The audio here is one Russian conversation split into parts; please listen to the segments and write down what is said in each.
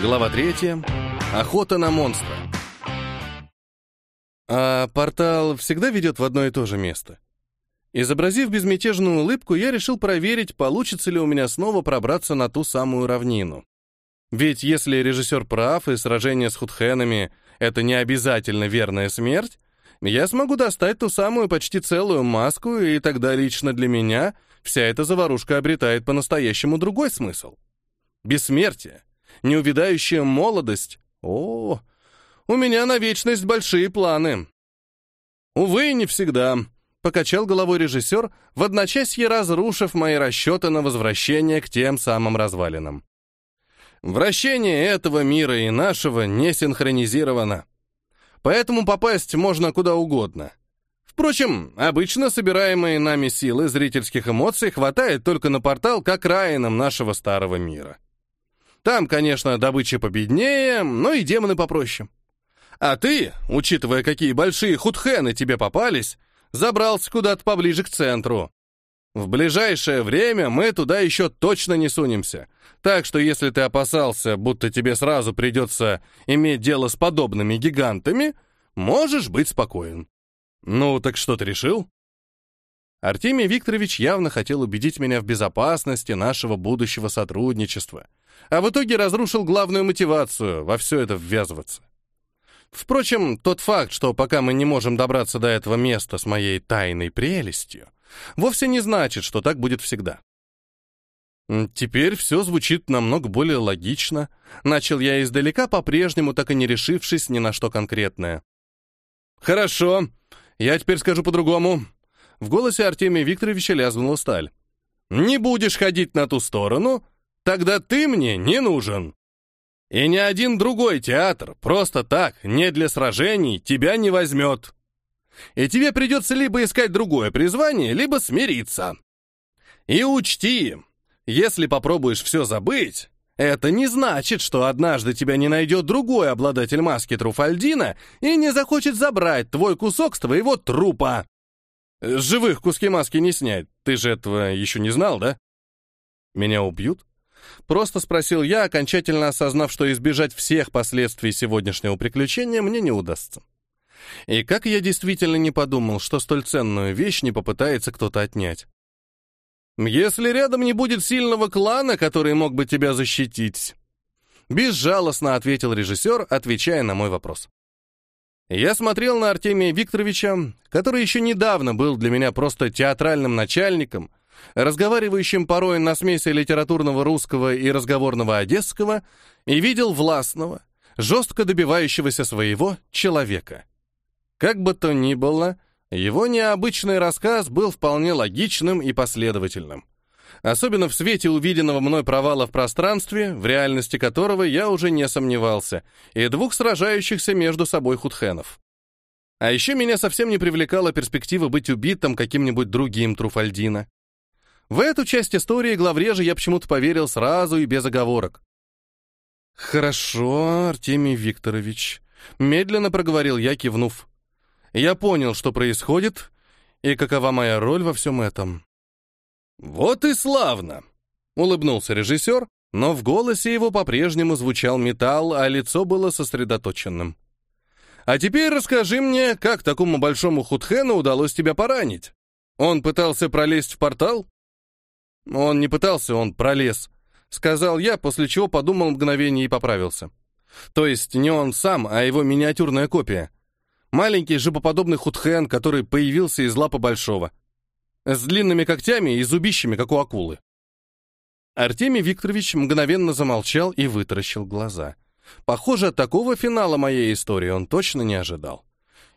Глава третья. Охота на монстра. А портал всегда ведет в одно и то же место. Изобразив безмятежную улыбку, я решил проверить, получится ли у меня снова пробраться на ту самую равнину. Ведь если режиссер прав, и сражение с худхенами — это не обязательно верная смерть, я смогу достать ту самую почти целую маску, и тогда лично для меня вся эта заварушка обретает по-настоящему другой смысл. Бессмертие, неувидающая молодость. О, у меня на вечность большие планы. Увы, не всегда, покачал головой режиссер, в одночасье разрушив мои расчеты на возвращение к тем самым развалинам. Вращение этого мира и нашего не синхронизировано. Поэтому попасть можно куда угодно. Впрочем, обычно собираемые нами силы зрительских эмоций хватает только на портал к окраинам нашего старого мира. Там, конечно, добыча победнее, но и демоны попроще. А ты, учитывая, какие большие худхены тебе попались, забрался куда-то поближе к центру. В ближайшее время мы туда еще точно не сунемся. Так что если ты опасался, будто тебе сразу придется иметь дело с подобными гигантами, можешь быть спокоен. Ну, так что ты решил? Артемий Викторович явно хотел убедить меня в безопасности нашего будущего сотрудничества, а в итоге разрушил главную мотивацию во все это ввязываться. Впрочем, тот факт, что пока мы не можем добраться до этого места с моей тайной прелестью, вовсе не значит, что так будет всегда. Теперь все звучит намного более логично. Начал я издалека, по-прежнему так и не решившись ни на что конкретное. «Хорошо, я теперь скажу по-другому». В голосе Артемия Викторовича лязгнула сталь. «Не будешь ходить на ту сторону, тогда ты мне не нужен. И ни один другой театр просто так, не для сражений, тебя не возьмет. И тебе придется либо искать другое призвание, либо смириться. И учти, если попробуешь все забыть, это не значит, что однажды тебя не найдет другой обладатель маски Труфальдина и не захочет забрать твой кусок с твоего трупа. Живых куски маски не снять, ты же этого еще не знал, да? Меня убьют? Просто спросил я, окончательно осознав, что избежать всех последствий сегодняшнего приключения мне не удастся. И как я действительно не подумал, что столь ценную вещь не попытается кто-то отнять. Если рядом не будет сильного клана, который мог бы тебя защитить. Безжалостно ответил режиссер, отвечая на мой вопрос. Я смотрел на Артемия Викторовича, который еще недавно был для меня просто театральным начальником, разговаривающим порой на смеси литературного русского и разговорного одесского, и видел властного, жестко добивающегося своего человека. Как бы то ни было, его необычный рассказ был вполне логичным и последовательным. Особенно в свете увиденного мной провала в пространстве, в реальности которого я уже не сомневался, и двух сражающихся между собой худхенов. А еще меня совсем не привлекала перспектива быть убитым каким-нибудь другим Труфальдина. В эту часть истории главрежа я почему-то поверил сразу и без оговорок. «Хорошо, Артемий Викторович», — медленно проговорил я, кивнув. Я понял, что происходит и какова моя роль во всем этом. «Вот и славно!» — улыбнулся режиссер, но в голосе его по-прежнему звучал металл, а лицо было сосредоточенным. «А теперь расскажи мне, как такому большому худхену удалось тебя поранить? Он пытался пролезть в портал?» «Он не пытался, он пролез», — сказал я, после чего подумал мгновение и поправился. «То есть не он сам, а его миниатюрная копия. Маленький жопоподобный худхен, который появился из лапы большого. С длинными когтями и зубищами, как у акулы. Артемий Викторович мгновенно замолчал и вытаращил глаза. Похоже, такого финала моей истории он точно не ожидал.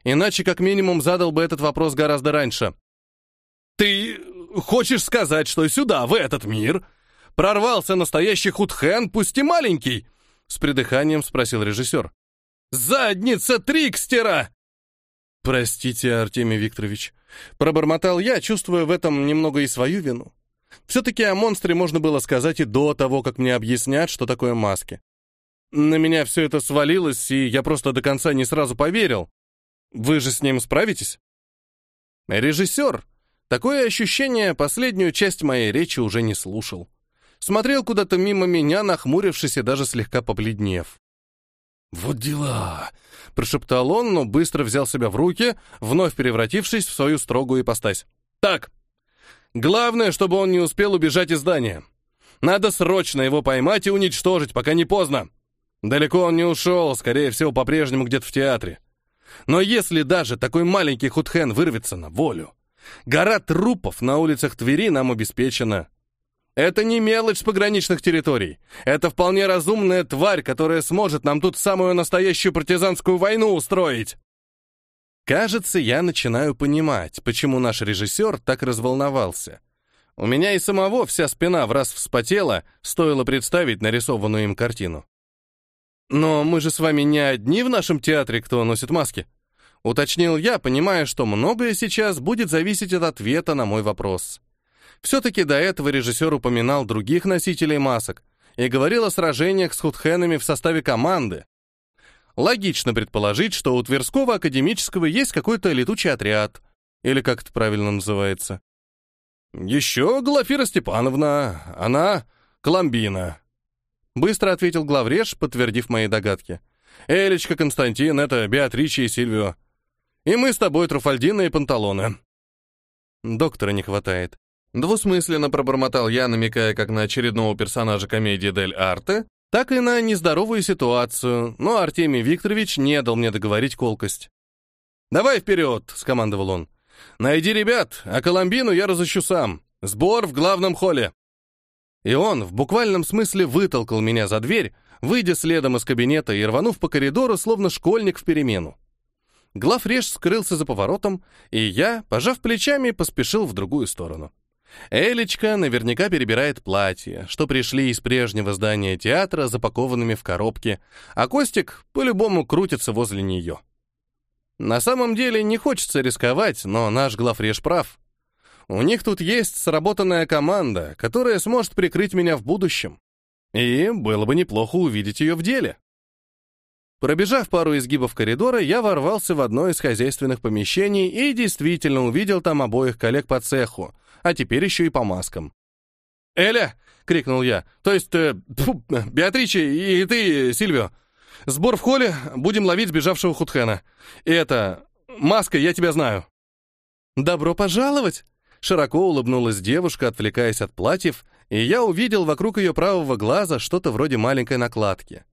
Иначе, как минимум, задал бы этот вопрос гораздо раньше. «Ты хочешь сказать, что сюда, в этот мир, прорвался настоящий худхен, пусть и маленький?» С придыханием спросил режиссер. «Задница Трикстера!» «Простите, Артемий Викторович», — пробормотал я, чувствуя в этом немного и свою вину. Все-таки о монстре можно было сказать и до того, как мне объяснят, что такое маски. На меня все это свалилось, и я просто до конца не сразу поверил. Вы же с ним справитесь? Режиссер, такое ощущение, последнюю часть моей речи уже не слушал. смотрел куда-то мимо меня, нахмурившись и даже слегка побледнев. «Вот дела!» — прошептал он, но быстро взял себя в руки, вновь превратившись в свою строгую ипостась. «Так, главное, чтобы он не успел убежать из здания. Надо срочно его поймать и уничтожить, пока не поздно. Далеко он не ушел, скорее всего, по-прежнему где-то в театре. Но если даже такой маленький худхен вырвется на волю, гора трупов на улицах Твери нам обеспечена. Это не мелочь с пограничных территорий. Это вполне разумная тварь, которая сможет нам тут самую настоящую партизанскую войну устроить. Кажется, я начинаю понимать, почему наш режиссер так разволновался. У меня и самого вся спина в раз вспотела, стоило представить нарисованную им картину. «Но мы же с вами не одни в нашем театре, кто носит маски», — уточнил я, понимая, что многое сейчас будет зависеть от ответа на мой вопрос. Все-таки до этого режиссер упоминал других носителей масок и говорил о сражениях с худхенами в составе команды. Логично предположить, что у Тверского академического есть какой-то летучий отряд, или как это правильно называется. Еще Глафира Степановна, она Коломбина. Быстро ответил главреж, подтвердив мои догадки. Элечка, Константин, это Беатрича и Сильвио. И мы с тобой Труфальдина и Панталоны. Доктора не хватает. Двусмысленно пробормотал я, намекая как на очередного персонажа комедии Дель Арте, так и на нездоровую ситуацию, но Артемий Викторович не дал мне договорить колкость. «Давай вперед!» — скомандовал он. «Найди ребят, а Коломбину я разыщу сам. Сбор в главном холле». И он в буквальном смысле вытолкал меня за дверь, выйдя следом из кабинета и рванув по коридору, словно школьник в перемену. Главреж скрылся за поворотом, и я, пожав плечами, поспешил в другую сторону. Элечка наверняка перебирает платья, что пришли из прежнего здания театра, запакованными в коробки, а Костик по-любому крутится возле нее. На самом деле не хочется рисковать, но наш главреж прав. У них тут есть сработанная команда, которая сможет прикрыть меня в будущем. И было бы неплохо увидеть ее в деле. Пробежав пару изгибов коридора, я ворвался в одно из хозяйственных помещений и действительно увидел там обоих коллег по цеху, а теперь еще и по маскам. «Эля!» — крикнул я. «То есть, э, фу, Беатриче и ты, Сильвио. Сбор в холле, будем ловить сбежавшего Худхена. И это... Маска, я тебя знаю». «Добро пожаловать!» Широко улыбнулась девушка, отвлекаясь от платьев, и я увидел вокруг ее правого глаза что-то вроде маленькой накладки.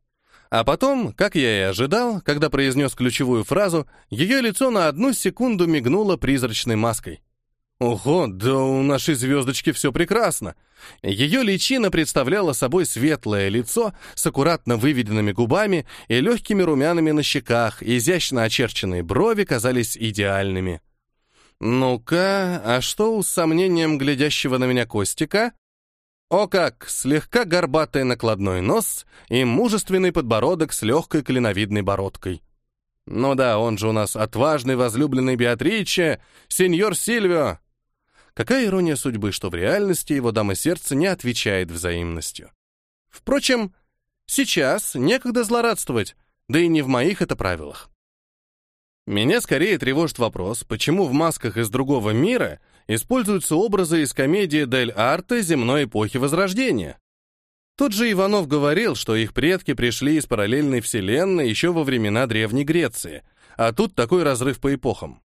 А потом, как я и ожидал, когда произнес ключевую фразу, ее лицо на одну секунду мигнуло призрачной маской. Ого, да у нашей звездочки все прекрасно. Ее личина представляла собой светлое лицо с аккуратно выведенными губами и легкими румянами на щеках, изящно очерченные брови казались идеальными. Ну-ка, а что у сомнением глядящего на меня Костика? О как, слегка горбатый накладной нос и мужественный подбородок с легкой клиновидной бородкой. Ну да, он же у нас отважный возлюбленный Беатриче, сеньор Сильвио. Какая ирония судьбы, что в реальности его дама сердца не отвечает взаимностью. Впрочем, сейчас некогда злорадствовать, да и не в моих это правилах. Меня скорее тревожит вопрос, почему в масках из другого мира используются образы из комедии Дель Арте земной эпохи Возрождения. Тот же Иванов говорил, что их предки пришли из параллельной вселенной еще во времена Древней Греции, а тут такой разрыв по эпохам.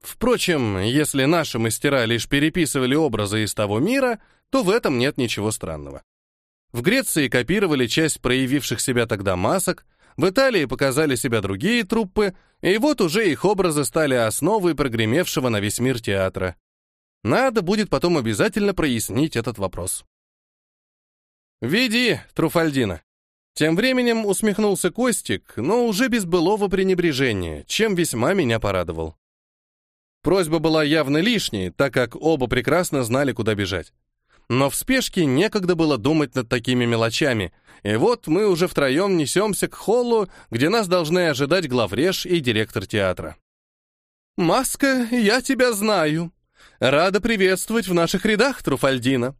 Впрочем, если наши мастера лишь переписывали образы из того мира, то в этом нет ничего странного. В Греции копировали часть проявивших себя тогда масок, в Италии показали себя другие труппы, и вот уже их образы стали основой прогремевшего на весь мир театра. Надо будет потом обязательно прояснить этот вопрос. «Веди, Труфальдина!» Тем временем усмехнулся Костик, но уже без былого пренебрежения, чем весьма меня порадовал. Просьба была явно лишней, так как оба прекрасно знали, куда бежать. Но в спешке некогда было думать над такими мелочами, и вот мы уже втроем несемся к холлу, где нас должны ожидать главреж и директор театра. «Маска, я тебя знаю. Рада приветствовать в наших рядах, Труфальдина»,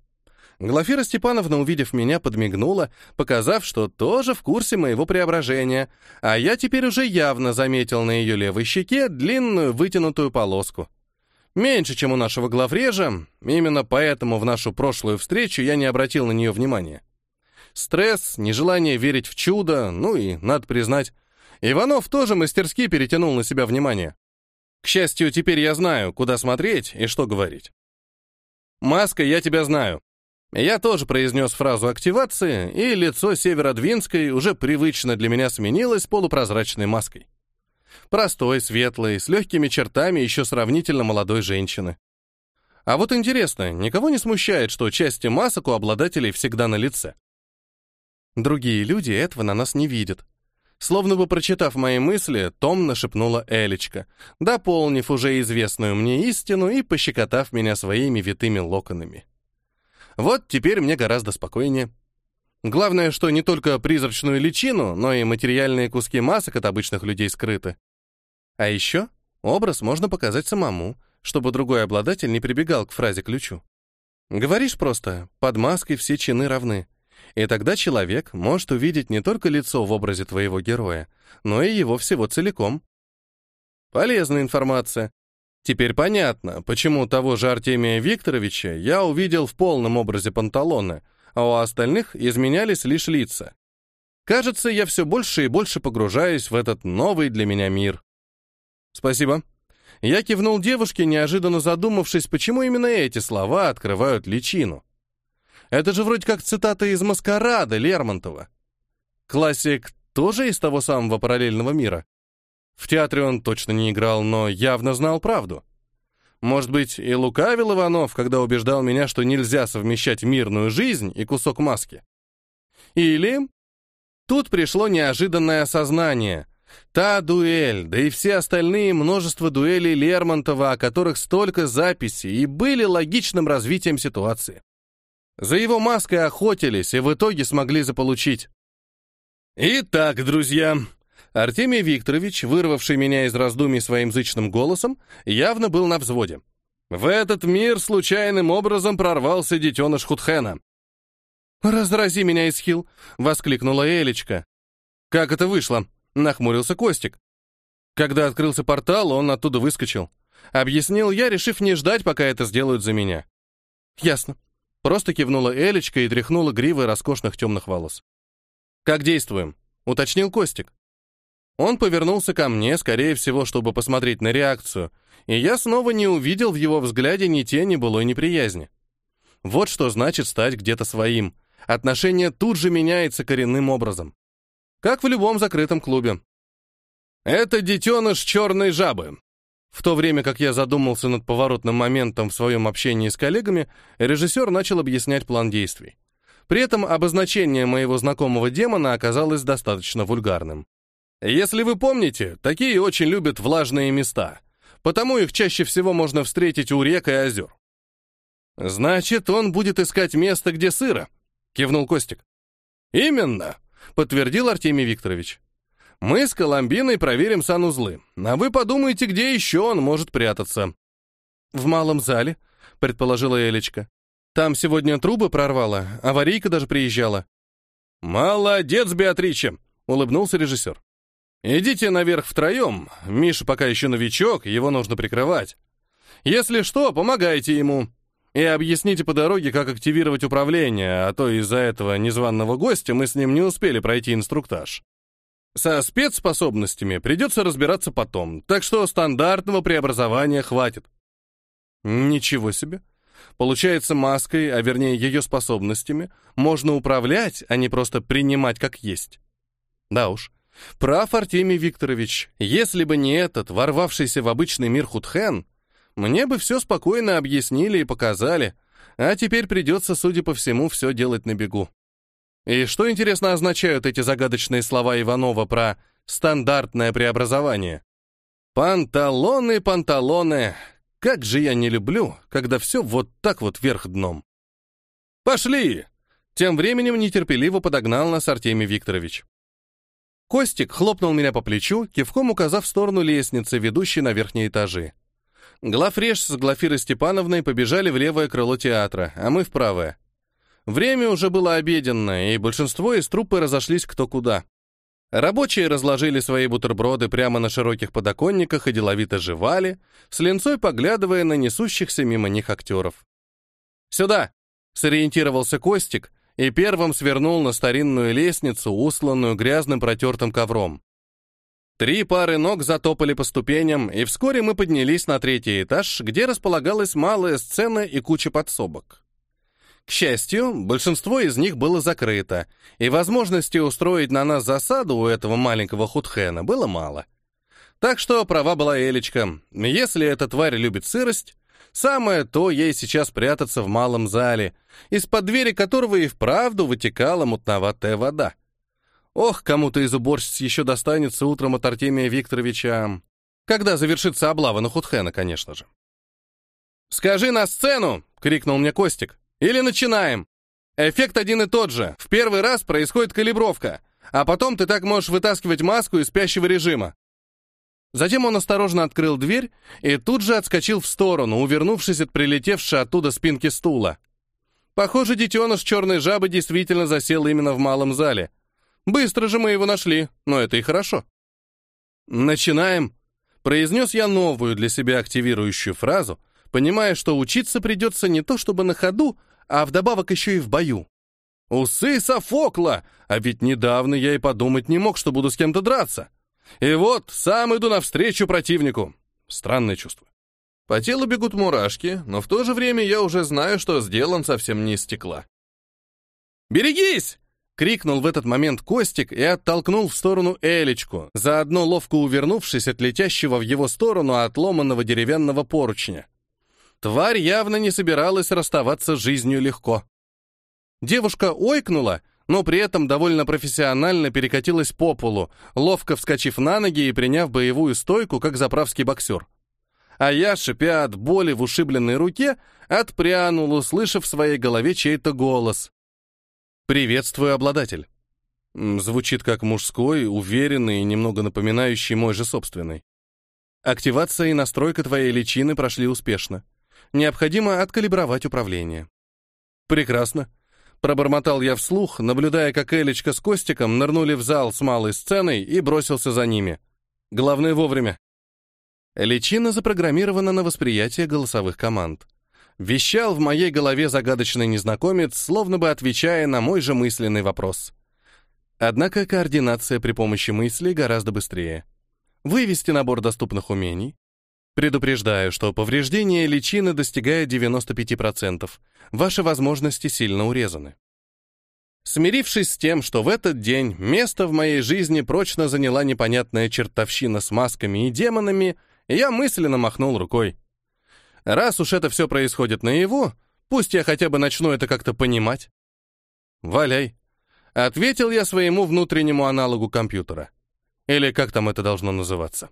Глафира Степановна, увидев меня, подмигнула, показав, что тоже в курсе моего преображения, а я теперь уже явно заметил на ее левой щеке длинную вытянутую полоску. Меньше, чем у нашего главрежа, именно поэтому в нашу прошлую встречу я не обратил на нее внимания. Стресс, нежелание верить в чудо, ну и, надо признать, Иванов тоже мастерски перетянул на себя внимание. К счастью, теперь я знаю, куда смотреть и что говорить. «Маска, я тебя знаю». Я тоже произнес фразу активации, и лицо Северодвинской уже привычно для меня сменилось полупрозрачной маской. Простой, светлый, с легкими чертами еще сравнительно молодой женщины. А вот интересно, никого не смущает, что части масок у обладателей всегда на лице? Другие люди этого на нас не видят. Словно бы прочитав мои мысли, томно шепнула Элечка, дополнив уже известную мне истину и пощекотав меня своими витыми локонами. Вот теперь мне гораздо спокойнее. Главное, что не только призрачную личину, но и материальные куски масок от обычных людей скрыты. А еще образ можно показать самому, чтобы другой обладатель не прибегал к фразе-ключу. Говоришь просто «под маской все чины равны», и тогда человек может увидеть не только лицо в образе твоего героя, но и его всего целиком. Полезная информация. Теперь понятно, почему того же Артемия Викторовича я увидел в полном образе панталона, а у остальных изменялись лишь лица. Кажется, я все больше и больше погружаюсь в этот новый для меня мир. Спасибо. Я кивнул девушке, неожиданно задумавшись, почему именно эти слова открывают личину. Это же вроде как цитата из «Маскарада» Лермонтова. Классик тоже из того самого параллельного мира. В театре он точно не играл, но явно знал правду. Может быть, и лукавил Иванов, когда убеждал меня, что нельзя совмещать мирную жизнь и кусок маски. Или... Тут пришло неожиданное осознание. Та дуэль, да и все остальные множество дуэлей Лермонтова, о которых столько записей, и были логичным развитием ситуации. За его маской охотились и в итоге смогли заполучить. Итак, друзья, Артемий Викторович, вырвавший меня из раздумий своим зычным голосом, явно был на взводе. В этот мир случайным образом прорвался детеныш Худхена. «Разрази меня, Исхил!» — воскликнула Элечка. «Как это вышло?» — нахмурился Костик. Когда открылся портал, он оттуда выскочил. Объяснил я, решив не ждать, пока это сделают за меня. «Ясно. Просто кивнула Элечка и тряхнула гривой роскошных темных волос. «Как действуем?» — уточнил Костик. Он повернулся ко мне, скорее всего, чтобы посмотреть на реакцию, и я снова не увидел в его взгляде ни тени былой неприязни. Вот что значит стать где-то своим. Отношение тут же меняется коренным образом. Как в любом закрытом клубе. «Это детеныш черной жабы», в то время как я задумался над поворотным моментом в своем общении с коллегами, режиссер начал объяснять план действий. При этом обозначение моего знакомого демона оказалось достаточно вульгарным. Если вы помните, такие очень любят влажные места, потому их чаще всего можно встретить у рек и озер. «Значит, он будет искать место, где сыро», — кивнул Костик. «Именно», — подтвердил Артемий Викторович. Мы с Коломбиной проверим санузлы, а вы подумайте, где еще он может прятаться». «В малом зале», — предположила Элечка. «Там сегодня трубы прорвало, аварийка даже приезжала». «Молодец, Беатриче!» — улыбнулся режиссер. «Идите наверх втроем. Миша пока еще новичок, его нужно прикрывать. Если что, помогайте ему. И объясните по дороге, как активировать управление, а то из-за этого незваного гостя мы с ним не успели пройти инструктаж. Со спецспособностями придется разбираться потом, так что стандартного преобразования хватит. Ничего себе. Получается, маской, а вернее ее способностями, можно управлять, а не просто принимать как есть. Да уж. Прав Артемий Викторович. Если бы не этот, ворвавшийся в обычный мир Худхен, мне бы все спокойно объяснили и показали, а теперь придется, судя по всему, все делать на бегу. И что, интересно, означают эти загадочные слова Иванова про «стандартное преобразование»? Панталоны, панталоны. Как же я не люблю, когда все вот так вот вверх дном. Пошли! Тем временем нетерпеливо подогнал нас Артемий Викторович. Костик хлопнул меня по плечу, кивком указав в сторону лестницы, ведущей на верхние этажи. Глафреш с Глафирой Степановной побежали в левое крыло театра, а мы в правое. Время уже было обеденное, и большинство из труппы разошлись кто куда. Рабочие разложили свои бутерброды прямо на широких подоконниках и деловито жевали, с линцой поглядывая на несущихся мимо них актеров. «Сюда!» — сориентировался Костик и первым свернул на старинную лестницу, усланную грязным протертым ковром. Три пары ног затопали по ступеням, и вскоре мы поднялись на третий этаж, где располагалась малая сцена и куча подсобок. К счастью, большинство из них было закрыто, и возможности устроить на нас засаду у этого маленького худхена было мало. Так что права была Элечка. Если эта тварь любит сырость, самое то ей сейчас прятаться в малом зале, из-под двери которого и вправду вытекала мутноватая вода. Ох, кому-то из уборщиц еще достанется утром от Артемия Викторовича. Когда завершится облава на Худхена, конечно же. «Скажи на сцену!» — крикнул мне Костик. Или начинаем. Эффект один и тот же. В первый раз происходит калибровка, а потом ты так можешь вытаскивать маску из спящего режима. Затем он осторожно открыл дверь и тут же отскочил в сторону, увернувшись от прилетевшей оттуда спинки стула. Похоже, детеныш черной жабы действительно засел именно в малом зале. Быстро же мы его нашли, но это и хорошо. «Начинаем», — произнес я новую для себя активирующую фразу, понимая, что учиться придется не то чтобы на ходу, а вдобавок еще и в бою. Усы Софокла! А ведь недавно я и подумать не мог, что буду с кем-то драться. И вот, сам иду навстречу противнику. Странное чувство. По телу бегут мурашки, но в то же время я уже знаю, что сделан совсем не из стекла. «Берегись!» — крикнул в этот момент Костик и оттолкнул в сторону Элечку, заодно ловко увернувшись от летящего в его сторону отломанного деревянного поручня. Тварь явно не собиралась расставаться с жизнью легко. Девушка ойкнула, но при этом довольно профессионально перекатилась по полу, ловко вскочив на ноги и приняв боевую стойку, как заправский боксер. А я, шипя от боли в ушибленной руке, отпрянул, услышав в своей голове чей-то голос. «Приветствую, обладатель». Звучит как мужской, уверенный и немного напоминающий мой же собственный. Активация и настройка твоей личины прошли успешно. Необходимо откалибровать управление. Прекрасно. Пробормотал я вслух, наблюдая, как Элечка с Костиком нырнули в зал с малой сценой и бросился за ними. Главное вовремя. Личина запрограммирована на восприятие голосовых команд. Вещал в моей голове загадочный незнакомец, словно бы отвечая на мой же мысленный вопрос. Однако координация при помощи мысли гораздо быстрее. Вывести набор доступных умений, Предупреждаю, что повреждение личины достигает 95%. Ваши возможности сильно урезаны. Смирившись с тем, что в этот день место в моей жизни прочно заняла непонятная чертовщина с масками и демонами, я мысленно махнул рукой. Раз уж это все происходит наяву, пусть я хотя бы начну это как-то понимать. «Валяй», — ответил я своему внутреннему аналогу компьютера. Или как там это должно называться.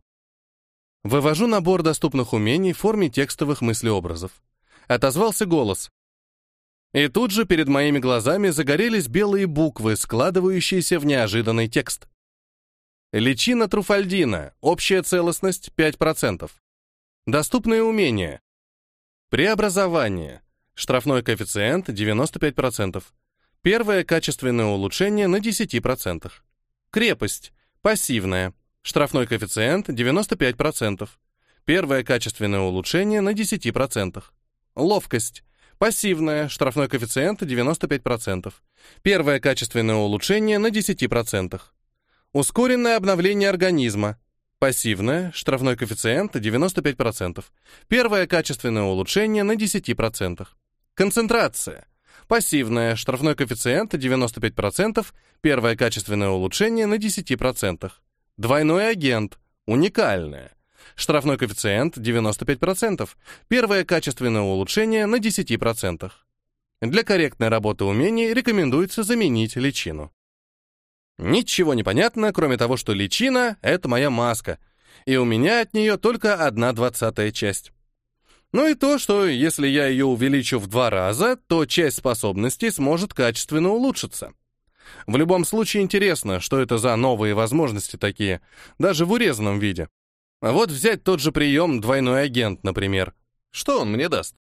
Вывожу набор доступных умений в форме текстовых мыслеобразов. Отозвался голос. И тут же перед моими глазами загорелись белые буквы, складывающиеся в неожиданный текст. Личина Труфальдина. Общая целостность 5%. Доступные умения. Преобразование. Штрафной коэффициент 95%. Первое качественное улучшение на 10%. Крепость. Пассивная. Штрафной коэффициент 95%. Первое качественное улучшение на 10%. Ловкость. Пассивная. Штрафной коэффициент 95%. Первое качественное улучшение на 10%. Ускоренное обновление организма. Пассивное. Штрафной коэффициент 95%. Первое качественное улучшение на 10%. Концентрация. Пассивная. Штрафной коэффициент 95%. Первое качественное улучшение на 10%. Двойной агент. Уникальное. Штрафной коэффициент 95%. Первое качественное улучшение на 10%. Для корректной работы умений рекомендуется заменить личину. Ничего не понятно, кроме того, что личина — это моя маска, и у меня от нее только одна двадцатая часть. Ну и то, что если я ее увеличу в два раза, то часть способностей сможет качественно улучшиться. В любом случае интересно, что это за новые возможности такие, даже в урезанном виде. Вот взять тот же прием «двойной агент», например. Что он мне даст?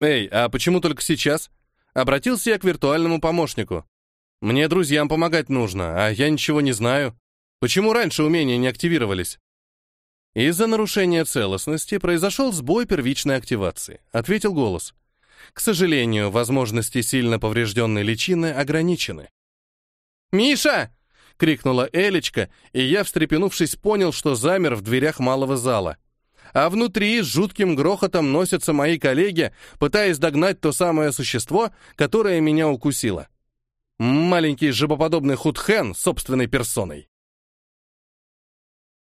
Эй, а почему только сейчас? Обратился я к виртуальному помощнику. Мне друзьям помогать нужно, а я ничего не знаю. Почему раньше умения не активировались? Из-за нарушения целостности произошел сбой первичной активации, ответил голос. К сожалению, возможности сильно поврежденной личины ограничены. «Миша!» — крикнула Элечка, и я, встрепенувшись, понял, что замер в дверях малого зала. А внутри с жутким грохотом носятся мои коллеги, пытаясь догнать то самое существо, которое меня укусило. Маленький жабоподобный худхен собственной персоной.